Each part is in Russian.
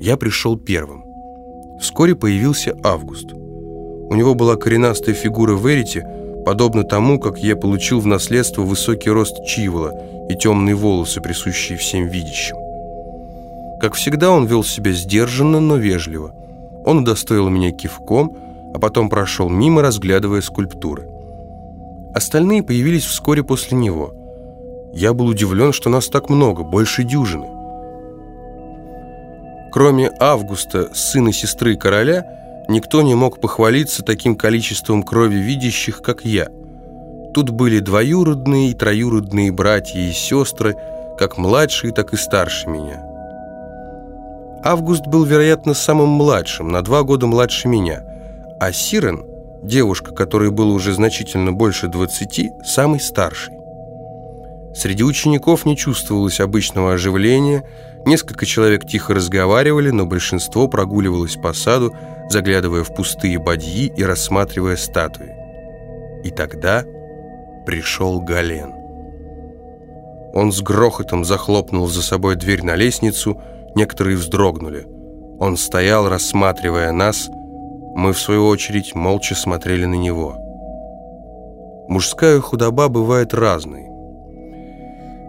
Я пришел первым. Вскоре появился Август. У него была коренастая фигура Верити, подобно тому, как я получил в наследство высокий рост Чивола и темные волосы, присущие всем видящим. Как всегда, он вел себя сдержанно, но вежливо. Он удостоил меня кивком, а потом прошел мимо, разглядывая скульптуры. Остальные появились вскоре после него. Я был удивлен, что нас так много, больше дюжины. Кроме Августа, сына сестры короля, никто не мог похвалиться таким количеством крови видящих, как я. Тут были двоюродные и троюродные братья и сестры, как младшие, так и старше меня. Август был, вероятно, самым младшим, на два года младше меня, а Сирен, девушка, которой было уже значительно больше двадцати, самый старший. Среди учеников не чувствовалось обычного оживления, несколько человек тихо разговаривали, но большинство прогуливалось по саду, заглядывая в пустые бадьи и рассматривая статуи. И тогда пришел Гален. Он с грохотом захлопнул за собой дверь на лестницу, некоторые вздрогнули. Он стоял, рассматривая нас, мы, в свою очередь, молча смотрели на него. Мужская худоба бывает разной.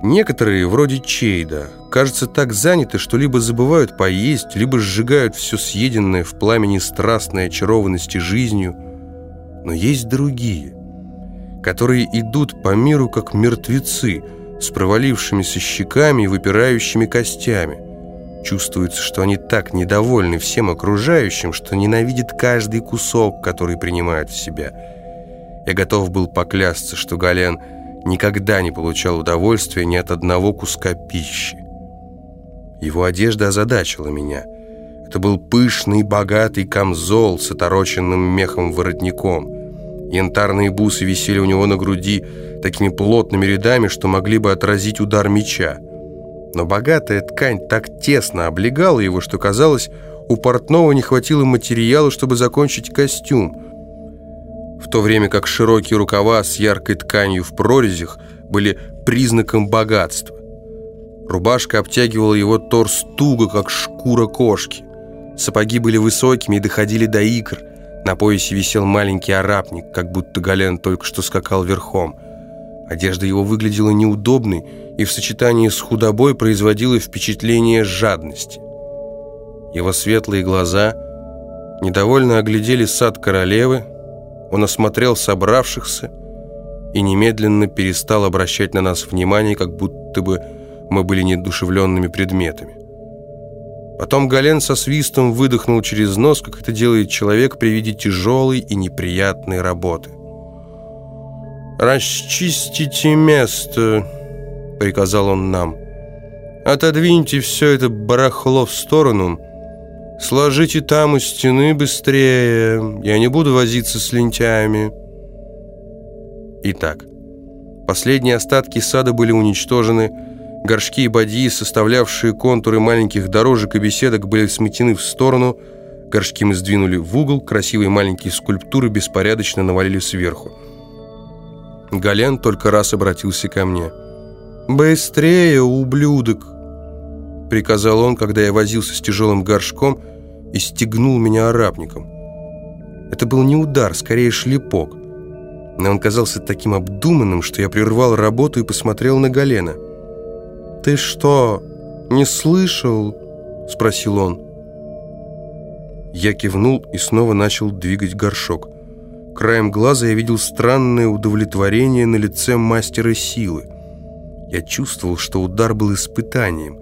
Некоторые, вроде Чейда, кажется, так заняты, что либо забывают поесть, либо сжигают все съеденное в пламени страстной очарованности жизнью. Но есть другие, которые идут по миру как мертвецы, с провалившимися щеками и выпирающими костями. Чувствуется, что они так недовольны всем окружающим, что ненавидят каждый кусок, который принимают в себя. Я готов был поклясться, что Гален – никогда не получал удовольствия ни от одного куска пищи. Его одежда озадачила меня. Это был пышный, богатый камзол с отороченным мехом воротником. Янтарные бусы висели у него на груди такими плотными рядами, что могли бы отразить удар меча. Но богатая ткань так тесно облегала его, что казалось, у портного не хватило материала, чтобы закончить костюм – в то время как широкие рукава с яркой тканью в прорезях были признаком богатства. Рубашка обтягивала его торс туго, как шкура кошки. Сапоги были высокими и доходили до икр. На поясе висел маленький арапник, как будто Гален только что скакал верхом. Одежда его выглядела неудобной и в сочетании с худобой производила впечатление жадности. Его светлые глаза недовольно оглядели сад королевы, он осмотрел собравшихся и немедленно перестал обращать на нас внимание, как будто бы мы были недушевленными предметами. Потом Гален со свистом выдохнул через нос, как это делает человек при виде тяжелой и неприятной работы. «Расчистите место», — приказал он нам. «Отодвиньте все это барахло в сторону» Сложите там у стены быстрее. Я не буду возиться с лентяями. Итак, последние остатки сада были уничтожены. Горшки и бадьи, составлявшие контуры маленьких дорожек и беседок, были сметены в сторону. Горшки мы сдвинули в угол, красивые маленькие скульптуры беспорядочно навалили сверху. Гален только раз обратился ко мне. «Быстрее, ублюдок!» Приказал он, когда я возился с тяжелым горшком и стегнул меня арабником. Это был не удар, скорее шлепок. Но он казался таким обдуманным, что я прервал работу и посмотрел на Галена. «Ты что, не слышал?» – спросил он. Я кивнул и снова начал двигать горшок. Краем глаза я видел странное удовлетворение на лице мастера силы. Я чувствовал, что удар был испытанием,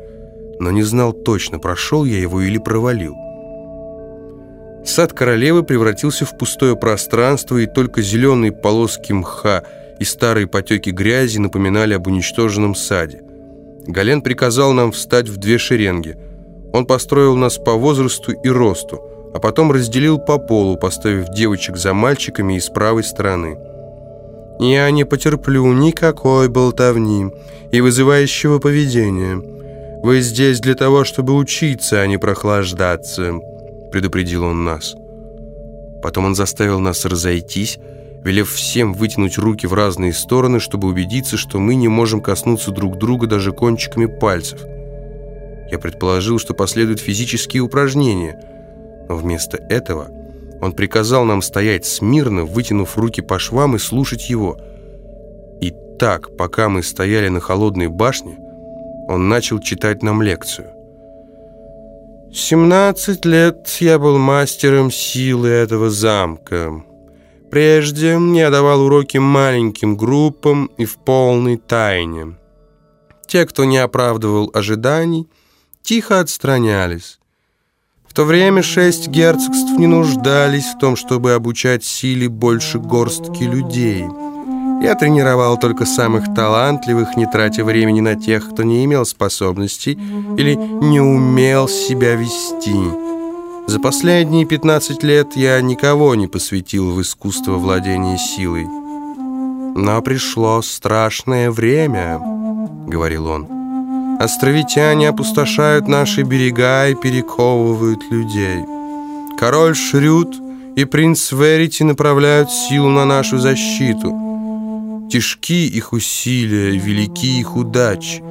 но не знал точно, прошел я его или провалил. Сад королевы превратился в пустое пространство, и только зеленые полоски мха и старые потеки грязи напоминали об уничтоженном саде. Гален приказал нам встать в две шеренги. Он построил нас по возрасту и росту, а потом разделил по полу, поставив девочек за мальчиками и с правой стороны. «Я не потерплю никакой болтовни и вызывающего поведения. Вы здесь для того, чтобы учиться, а не прохлаждаться» предупредил он нас. Потом он заставил нас разойтись, велев всем вытянуть руки в разные стороны, чтобы убедиться, что мы не можем коснуться друг друга даже кончиками пальцев. Я предположил, что последуют физические упражнения, но вместо этого он приказал нам стоять смирно, вытянув руки по швам и слушать его. И так, пока мы стояли на холодной башне, он начал читать нам лекцию. «Семнадцать лет я был мастером силы этого замка. Прежде я давал уроки маленьким группам и в полной тайне. Те, кто не оправдывал ожиданий, тихо отстранялись. В то время шесть герцогств не нуждались в том, чтобы обучать силе больше горстки людей. Я тренировал только самых талантливых, не тратя времени на тех, кто не имел способностей или не умел себя вести. За последние 15 лет я никого не посвятил в искусство владения силой. Но пришло страшное время, говорил он. Островитяне опустошают наши берега и перековывают людей. Король Шрюд и принц Верити направляют силу на нашу защиту. Тяжки их усилия, велики их удачи.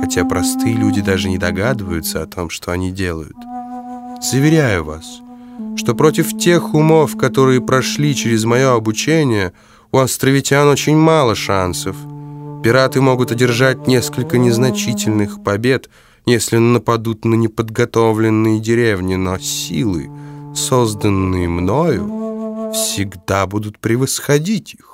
Хотя простые люди даже не догадываются о том, что они делают. Заверяю вас, что против тех умов, которые прошли через мое обучение, у островитян очень мало шансов – Пираты могут одержать несколько незначительных побед, если нападут на неподготовленные деревни, но силы, созданные мною, всегда будут превосходить их.